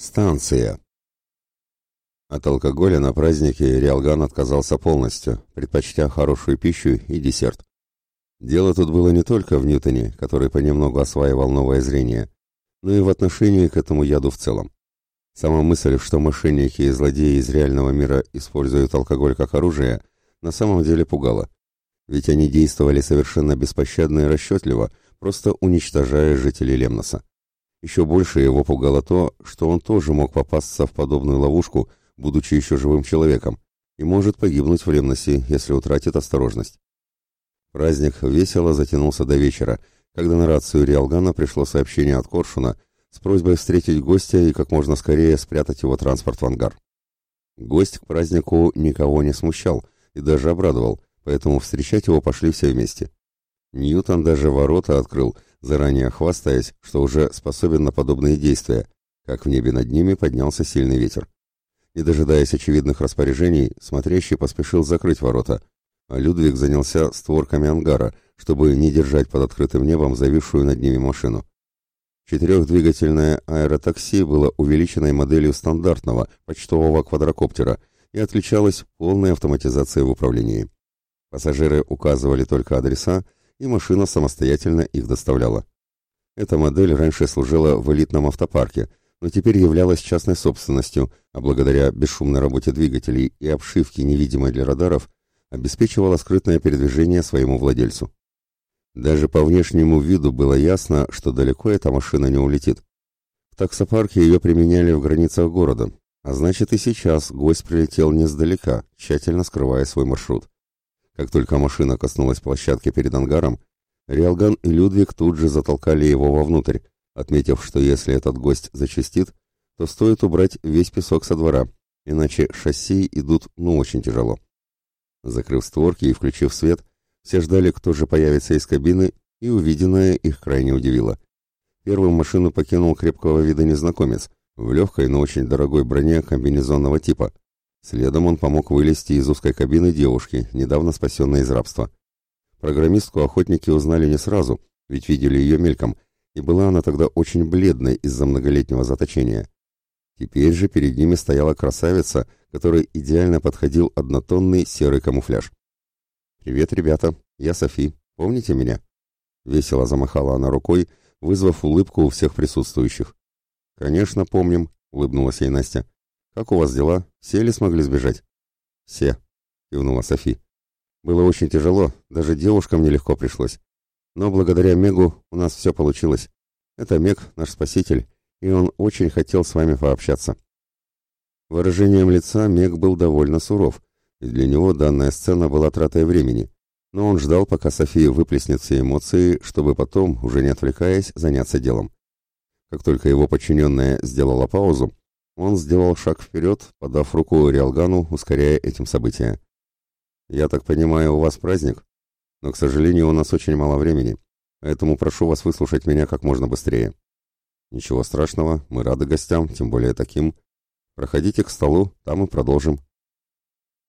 Станция. От алкоголя на празднике Риалган отказался полностью, предпочтя хорошую пищу и десерт. Дело тут было не только в Ньютоне, который понемногу осваивал новое зрение, но и в отношении к этому яду в целом. Сама мысль, что мошенники и злодеи из реального мира используют алкоголь как оружие, на самом деле пугала. Ведь они действовали совершенно беспощадно и расчетливо, просто уничтожая жителей Лемноса. Еще больше его пугало то, что он тоже мог попасться в подобную ловушку, будучи еще живым человеком, и может погибнуть в Лемносе, если утратит осторожность. Праздник весело затянулся до вечера, когда на рацию Риалгана пришло сообщение от Коршуна с просьбой встретить гостя и как можно скорее спрятать его транспорт в ангар. Гость к празднику никого не смущал и даже обрадовал, поэтому встречать его пошли все вместе. Ньютон даже ворота открыл, заранее хвастаясь, что уже способен на подобные действия, как в небе над ними поднялся сильный ветер. Не дожидаясь очевидных распоряжений, смотрящий поспешил закрыть ворота, а Людвиг занялся створками ангара, чтобы не держать под открытым небом зависшую над ними машину. Четырехдвигательное аэротакси было увеличенной моделью стандартного почтового квадрокоптера и отличалось полной автоматизацией в управлении. Пассажиры указывали только адреса, и машина самостоятельно их доставляла. Эта модель раньше служила в элитном автопарке, но теперь являлась частной собственностью, а благодаря бесшумной работе двигателей и обшивке, невидимой для радаров, обеспечивала скрытное передвижение своему владельцу. Даже по внешнему виду было ясно, что далеко эта машина не улетит. В таксопарке ее применяли в границах города, а значит и сейчас гость прилетел не сдалека, тщательно скрывая свой маршрут. Как только машина коснулась площадки перед ангаром, Риалган и Людвиг тут же затолкали его вовнутрь, отметив, что если этот гость зачастит, то стоит убрать весь песок со двора, иначе шасси идут ну очень тяжело. Закрыв створки и включив свет, все ждали, кто же появится из кабины, и увиденное их крайне удивило. Первым машину покинул крепкого вида незнакомец, в легкой, но очень дорогой броне комбинезонного типа – Следом он помог вылезти из узкой кабины девушки, недавно спасенной из рабства. Программистку охотники узнали не сразу, ведь видели ее мельком, и была она тогда очень бледной из-за многолетнего заточения. Теперь же перед ними стояла красавица, которой идеально подходил однотонный серый камуфляж. «Привет, ребята, я Софи. Помните меня?» Весело замахала она рукой, вызвав улыбку у всех присутствующих. «Конечно, помним», — улыбнулась ей Настя. «Как у вас дела? Все ли смогли сбежать?» «Все», — кивнула Софи. «Было очень тяжело, даже девушкам нелегко пришлось. Но благодаря Мегу у нас все получилось. Это Мег, наш спаситель, и он очень хотел с вами пообщаться». Выражением лица Мег был довольно суров, и для него данная сцена была тратой времени. Но он ждал, пока София выплеснет все эмоции, чтобы потом, уже не отвлекаясь, заняться делом. Как только его подчиненная сделала паузу, он сделал шаг вперед, подав руку Риалгану, ускоряя этим события. «Я так понимаю, у вас праздник, но, к сожалению, у нас очень мало времени, поэтому прошу вас выслушать меня как можно быстрее». «Ничего страшного, мы рады гостям, тем более таким. Проходите к столу, там и продолжим».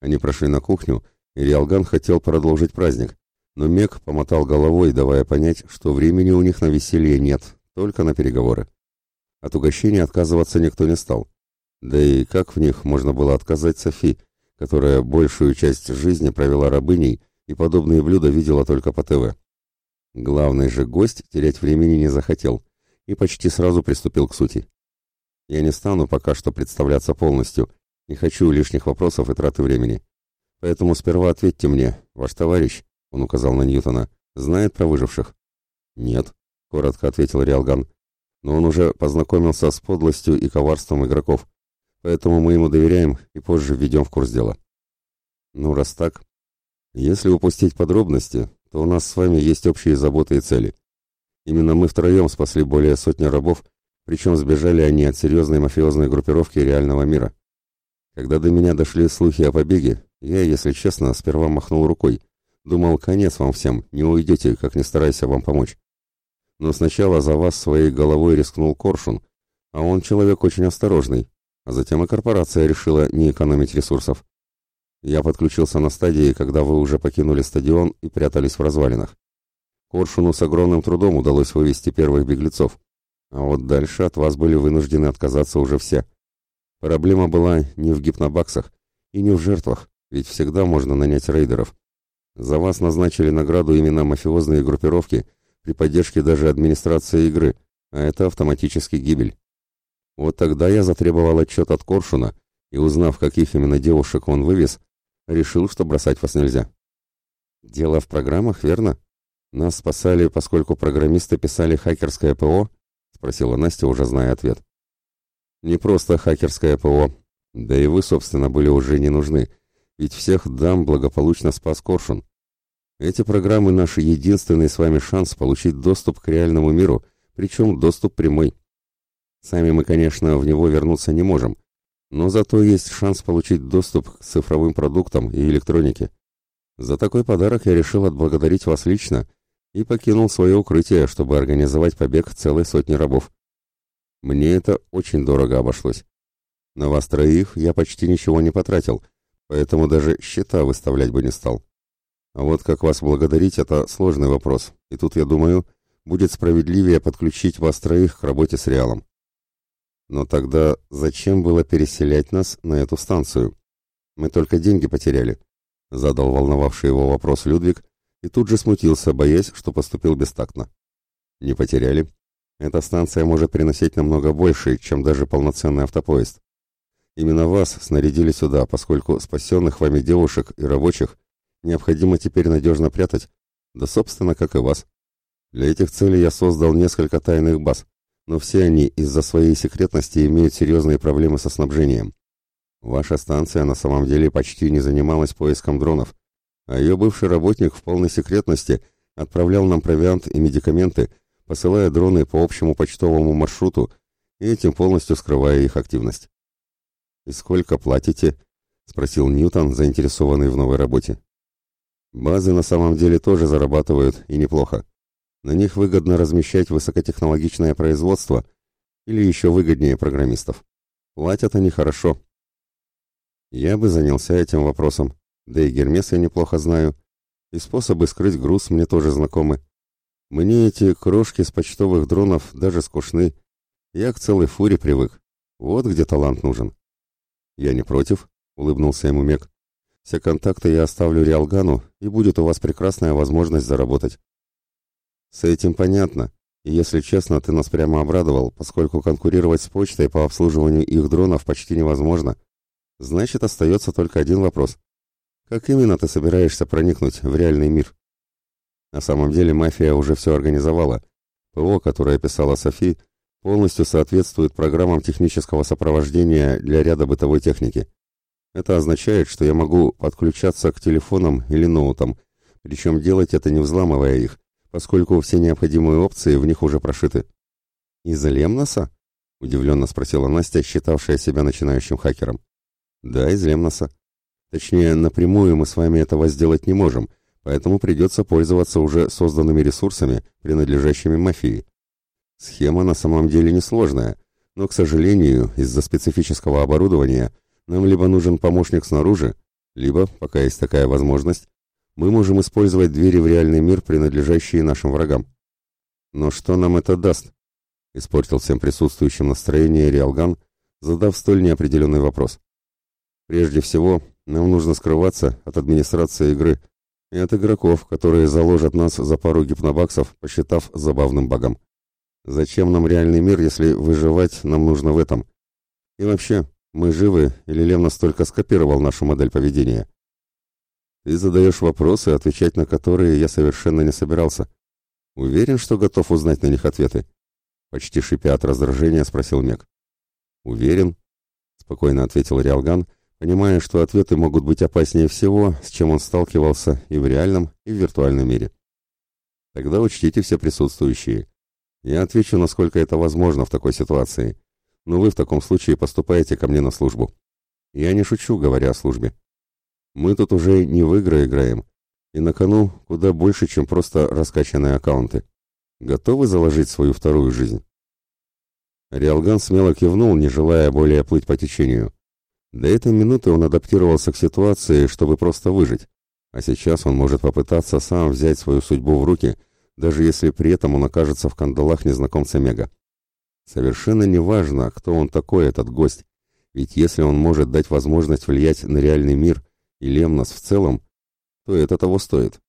Они прошли на кухню, и Риалган хотел продолжить праздник, но Мек помотал головой, давая понять, что времени у них на веселье нет, только на переговоры. От угощения отказываться никто не стал. Да и как в них можно было отказать Софи, которая большую часть жизни провела рабыней и подобные блюда видела только по ТВ. Главный же гость терять времени не захотел и почти сразу приступил к сути. Я не стану пока что представляться полностью, не хочу лишних вопросов и траты времени. Поэтому сперва ответьте мне, ваш товарищ, он указал на Ньютона, знает про выживших? Нет, коротко ответил Риалган. Но он уже познакомился с подлостью и коварством игроков поэтому мы ему доверяем и позже введем в курс дела. Ну, раз так, если упустить подробности, то у нас с вами есть общие заботы и цели. Именно мы втроем спасли более сотни рабов, причем сбежали они от серьезной мафиозной группировки реального мира. Когда до меня дошли слухи о побеге, я, если честно, сперва махнул рукой. Думал, конец вам всем, не уйдете, как не старайся вам помочь. Но сначала за вас своей головой рискнул Коршун, а он человек очень осторожный, а затем и корпорация решила не экономить ресурсов. Я подключился на стадии, когда вы уже покинули стадион и прятались в развалинах. Коршуну с огромным трудом удалось вывести первых беглецов. А вот дальше от вас были вынуждены отказаться уже все. Проблема была не в гипнобаксах и не в жертвах, ведь всегда можно нанять рейдеров. За вас назначили награду именно мафиозные группировки при поддержке даже администрации игры, а это автоматически гибель. Вот тогда я затребовал отчет от Коршуна и, узнав, каких именно девушек он вывез, решил, что бросать вас нельзя. Дело в программах, верно? Нас спасали, поскольку программисты писали хакерское ПО, спросила Настя, уже зная ответ. Не просто хакерское ПО. Да и вы, собственно, были уже не нужны, ведь всех дам благополучно спас Коршун. Эти программы наш единственный с вами шанс получить доступ к реальному миру, причем доступ прямой. Сами мы, конечно, в него вернуться не можем, но зато есть шанс получить доступ к цифровым продуктам и электронике. За такой подарок я решил отблагодарить вас лично и покинул свое укрытие, чтобы организовать побег целой сотни рабов. Мне это очень дорого обошлось. На вас троих я почти ничего не потратил, поэтому даже счета выставлять бы не стал. А вот как вас благодарить – это сложный вопрос, и тут, я думаю, будет справедливее подключить вас троих к работе с Реалом. Но тогда зачем было переселять нас на эту станцию? Мы только деньги потеряли. Задал волновавший его вопрос Людвиг и тут же смутился, боясь, что поступил бестактно. Не потеряли. Эта станция может приносить намного больше, чем даже полноценный автопоезд. Именно вас снарядили сюда, поскольку спасенных вами девушек и рабочих необходимо теперь надежно прятать, да собственно, как и вас. Для этих целей я создал несколько тайных баз, но все они из-за своей секретности имеют серьезные проблемы со снабжением. Ваша станция на самом деле почти не занималась поиском дронов, а ее бывший работник в полной секретности отправлял нам провиант и медикаменты, посылая дроны по общему почтовому маршруту и этим полностью скрывая их активность. «И сколько платите?» — спросил Ньютон, заинтересованный в новой работе. «Базы на самом деле тоже зарабатывают, и неплохо. На них выгодно размещать высокотехнологичное производство или еще выгоднее программистов. Платят они хорошо. Я бы занялся этим вопросом. Да и Гермес я неплохо знаю. И способы скрыть груз мне тоже знакомы. Мне эти крошки с почтовых дронов даже скучны. Я к целой фуре привык. Вот где талант нужен. Я не против, улыбнулся ему Мек. Все контакты я оставлю Риалгану, и будет у вас прекрасная возможность заработать. С этим понятно. И если честно, ты нас прямо обрадовал, поскольку конкурировать с почтой по обслуживанию их дронов почти невозможно. Значит, остается только один вопрос. Как именно ты собираешься проникнуть в реальный мир? На самом деле мафия уже все организовала. ПО, которое описала Софи, полностью соответствует программам технического сопровождения для ряда бытовой техники. Это означает, что я могу подключаться к телефонам или ноутам, причем делать это не взламывая их, поскольку все необходимые опции в них уже прошиты. «Из Лемноса?» – удивленно спросила Настя, считавшая себя начинающим хакером. «Да, из Лемноса. Точнее, напрямую мы с вами этого сделать не можем, поэтому придется пользоваться уже созданными ресурсами, принадлежащими мафии. Схема на самом деле несложная, но, к сожалению, из-за специфического оборудования нам либо нужен помощник снаружи, либо, пока есть такая возможность, мы можем использовать двери в реальный мир, принадлежащие нашим врагам. Но что нам это даст? Испортил всем присутствующим настроение Риалган, задав столь неопределенный вопрос. Прежде всего, нам нужно скрываться от администрации игры и от игроков, которые заложат нас за пару гипнобаксов, посчитав забавным багом. Зачем нам реальный мир, если выживать нам нужно в этом? И вообще, мы живы, или Лев настолько скопировал нашу модель поведения? Ты задаешь вопросы, отвечать на которые я совершенно не собирался. Уверен, что готов узнать на них ответы? Почти шипя от раздражения, спросил Мек. Уверен, спокойно ответил Риалган, понимая, что ответы могут быть опаснее всего, с чем он сталкивался и в реальном, и в виртуальном мире. Тогда учтите все присутствующие. Я отвечу, насколько это возможно в такой ситуации. Но вы в таком случае поступаете ко мне на службу. Я не шучу, говоря о службе. Мы тут уже не в игры играем, и на кону куда больше, чем просто раскачанные аккаунты. Готовы заложить свою вторую жизнь? Риалган смело кивнул, не желая более плыть по течению. До этой минуты он адаптировался к ситуации, чтобы просто выжить, а сейчас он может попытаться сам взять свою судьбу в руки, даже если при этом он окажется в кандалах незнакомца Мега. Совершенно неважно, кто он такой, этот гость, ведь если он может дать возможность влиять на реальный мир и Лемнос в целом, то это того стоит.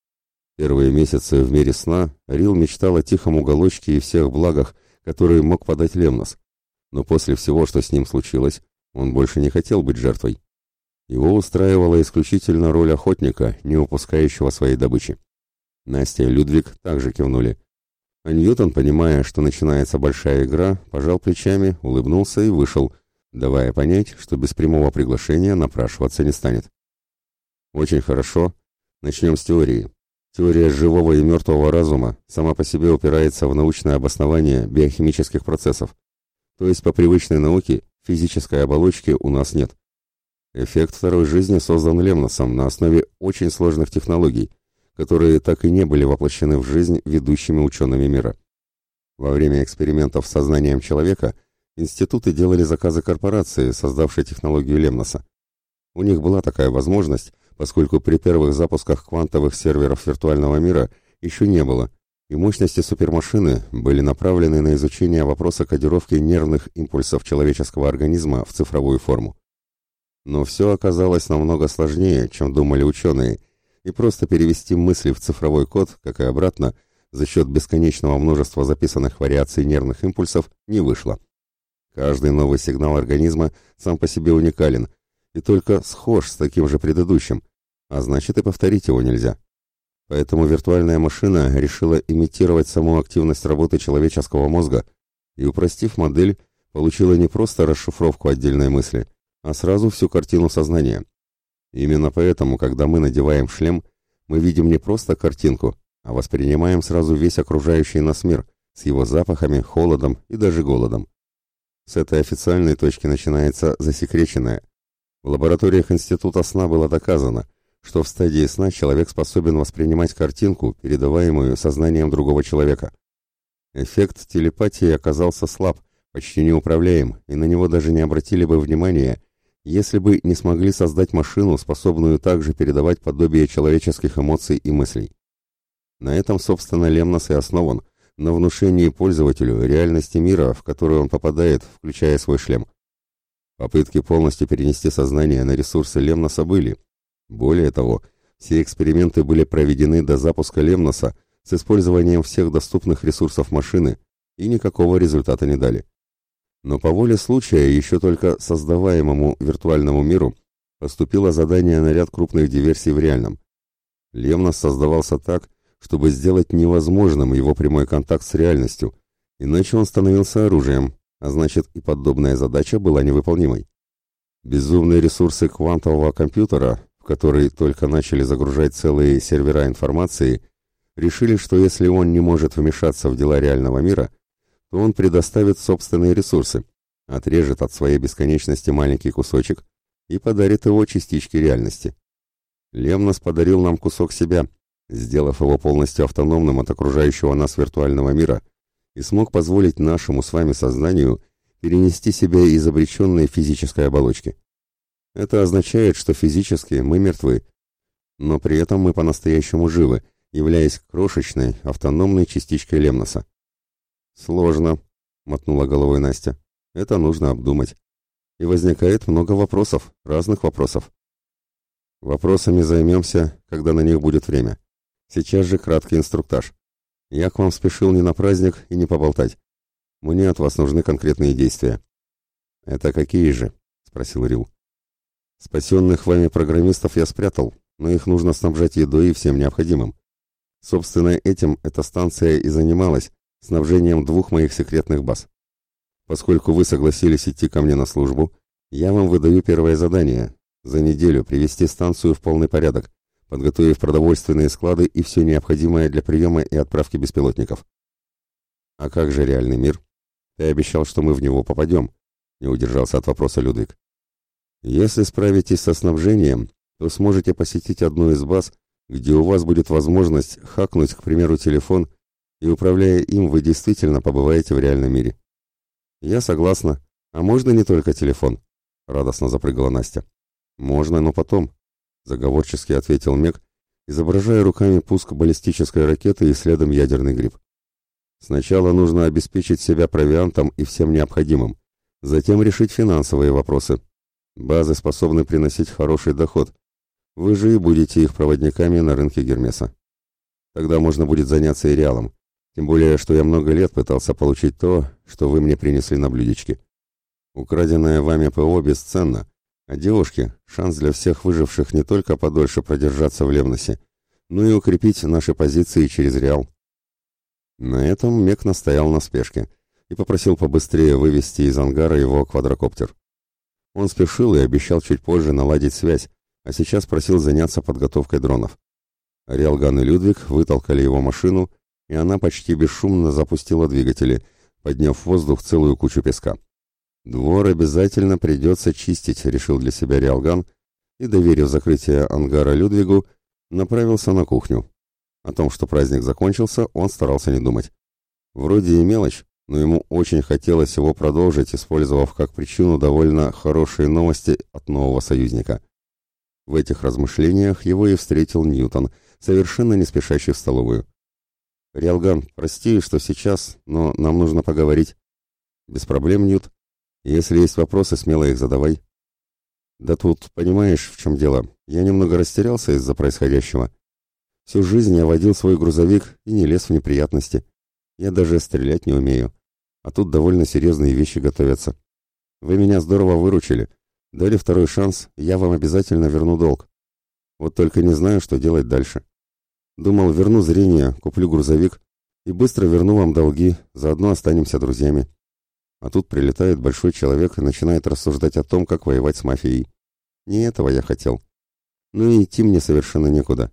Первые месяцы в мире сна Рил мечтал о тихом уголочке и всех благах, которые мог подать Лемнос. Но после всего, что с ним случилось, он больше не хотел быть жертвой. Его устраивала исключительно роль охотника, не упускающего своей добычи. Настя и Людвиг также кивнули. А Ньютон, понимая, что начинается большая игра, пожал плечами, улыбнулся и вышел, давая понять, что без прямого приглашения напрашиваться не станет. Очень хорошо. Начнем с теории. Теория живого и мертвого разума сама по себе упирается в научное обоснование биохимических процессов. То есть по привычной науке физической оболочки у нас нет. Эффект второй жизни создан Лемносом на основе очень сложных технологий, которые так и не были воплощены в жизнь ведущими учеными мира. Во время экспериментов с сознанием человека институты делали заказы корпорации, создавшей технологию Лемноса. У них была такая возможность, поскольку при первых запусках квантовых серверов виртуального мира еще не было, и мощности супермашины были направлены на изучение вопроса кодировки нервных импульсов человеческого организма в цифровую форму. Но все оказалось намного сложнее, чем думали ученые, и просто перевести мысли в цифровой код, как и обратно, за счет бесконечного множества записанных вариаций нервных импульсов, не вышло. Каждый новый сигнал организма сам по себе уникален и только схож с таким же предыдущим, а значит и повторить его нельзя. Поэтому виртуальная машина решила имитировать саму активность работы человеческого мозга и, упростив модель, получила не просто расшифровку отдельной мысли, а сразу всю картину сознания. Именно поэтому, когда мы надеваем шлем, мы видим не просто картинку, а воспринимаем сразу весь окружающий нас мир с его запахами, холодом и даже голодом. С этой официальной точки начинается засекреченное. В лабораториях Института сна было доказано, что в стадии сна человек способен воспринимать картинку, передаваемую сознанием другого человека. Эффект телепатии оказался слаб, почти неуправляем, и на него даже не обратили бы внимания, если бы не смогли создать машину, способную также передавать подобие человеческих эмоций и мыслей. На этом, собственно, Лемнос и основан, на внушении пользователю реальности мира, в которую он попадает, включая свой шлем. Попытки полностью перенести сознание на ресурсы Лемноса были. Более того, все эксперименты были проведены до запуска Лемноса с использованием всех доступных ресурсов машины и никакого результата не дали. Но по воле случая еще только создаваемому виртуальному миру поступило задание на ряд крупных диверсий в реальном. Лемнос создавался так, чтобы сделать невозможным его прямой контакт с реальностью, иначе он становился оружием, а значит и подобная задача была невыполнимой. Безумные ресурсы квантового компьютера, в который только начали загружать целые сервера информации, решили, что если он не может вмешаться в дела реального мира, то он предоставит собственные ресурсы, отрежет от своей бесконечности маленький кусочек и подарит его частичке реальности. Лемнос подарил нам кусок себя, сделав его полностью автономным от окружающего нас виртуального мира, и смог позволить нашему с вами сознанию перенести себя из обреченной физической оболочки. Это означает, что физически мы мертвы, но при этом мы по-настоящему живы, являясь крошечной, автономной частичкой Лемноса. «Сложно», — мотнула головой Настя. «Это нужно обдумать. И возникает много вопросов, разных вопросов. Вопросами займемся, когда на них будет время. Сейчас же краткий инструктаж. Я к вам спешил не на праздник и не поболтать. Мне от вас нужны конкретные действия». «Это какие же?» — спросил Рил. «Спасенных вами программистов я спрятал, но их нужно снабжать едой и всем необходимым. Собственно, этим эта станция и занималась, снабжением двух моих секретных баз. Поскольку вы согласились идти ко мне на службу, я вам выдаю первое задание – за неделю привести станцию в полный порядок, подготовив продовольственные склады и все необходимое для приема и отправки беспилотников. А как же реальный мир? Ты обещал, что мы в него попадем, не удержался от вопроса Людвиг. Если справитесь со снабжением, то сможете посетить одну из баз, где у вас будет возможность хакнуть, к примеру, телефон и управляя им, вы действительно побываете в реальном мире. Я согласна. А можно не только телефон? Радостно запрыгала Настя. Можно, но потом, заговорчески ответил Мек, изображая руками пуск баллистической ракеты и следом ядерный гриб. Сначала нужно обеспечить себя провиантом и всем необходимым, затем решить финансовые вопросы. Базы способны приносить хороший доход. Вы же и будете их проводниками на рынке Гермеса. Тогда можно будет заняться и реалом. Тем более, что я много лет пытался получить то, что вы мне принесли на блюдечке. Украденное вами ПО бесценно, а девушки — шанс для всех выживших не только подольше продержаться в Левносе, но и укрепить наши позиции через Реал. На этом Мек настоял на спешке и попросил побыстрее вывести из ангара его квадрокоптер. Он спешил и обещал чуть позже наладить связь, а сейчас просил заняться подготовкой дронов. Риалган и Людвиг вытолкали его машину, и она почти бесшумно запустила двигатели, подняв в воздух целую кучу песка. «Двор обязательно придется чистить», — решил для себя Риалган, и, доверив закрытие ангара Людвигу, направился на кухню. О том, что праздник закончился, он старался не думать. Вроде и мелочь, но ему очень хотелось его продолжить, использовав как причину довольно хорошие новости от нового союзника. В этих размышлениях его и встретил Ньютон, совершенно не спешащий в столовую. «Риалган, прости, что сейчас, но нам нужно поговорить». «Без проблем, Ньют. Если есть вопросы, смело их задавай. Да тут, понимаешь, в чем дело. Я немного растерялся из-за происходящего. Всю жизнь я водил свой грузовик и не лез в неприятности. Я даже стрелять не умею. А тут довольно серьезные вещи готовятся. Вы меня здорово выручили. Дали второй шанс, я вам обязательно верну долг. Вот только не знаю, что делать дальше. Думал, верну зрение, куплю грузовик и быстро верну вам долги, заодно останемся друзьями. А тут прилетает большой человек и начинает рассуждать о том, как воевать с мафией. Не этого я хотел. Ну и идти мне совершенно некуда.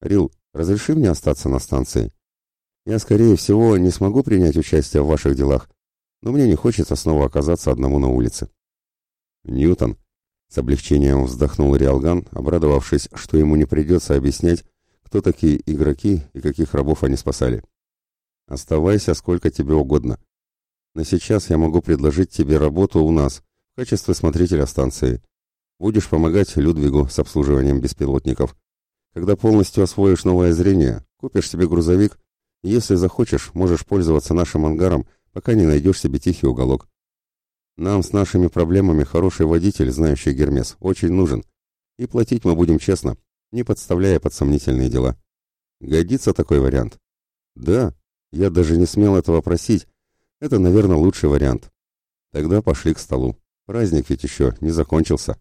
Рил, разреши мне остаться на станции. Я, скорее всего, не смогу принять участие в ваших делах, но мне не хочется снова оказаться одному на улице. Ньютон. С облегчением вздохнул Риалган, обрадовавшись, что ему не придется объяснять, кто такие игроки и каких рабов они спасали. Оставайся сколько тебе угодно. Но сейчас я могу предложить тебе работу у нас в качестве смотрителя станции. Будешь помогать Людвигу с обслуживанием беспилотников. Когда полностью освоишь новое зрение, купишь себе грузовик, если захочешь, можешь пользоваться нашим ангаром, пока не найдешь себе тихий уголок. Нам с нашими проблемами хороший водитель, знающий Гермес, очень нужен. И платить мы будем честно, не подставляя под сомнительные дела. Годится такой вариант? Да, я даже не смел этого просить, это, наверное, лучший вариант. Тогда пошли к столу. Праздник ведь еще не закончился.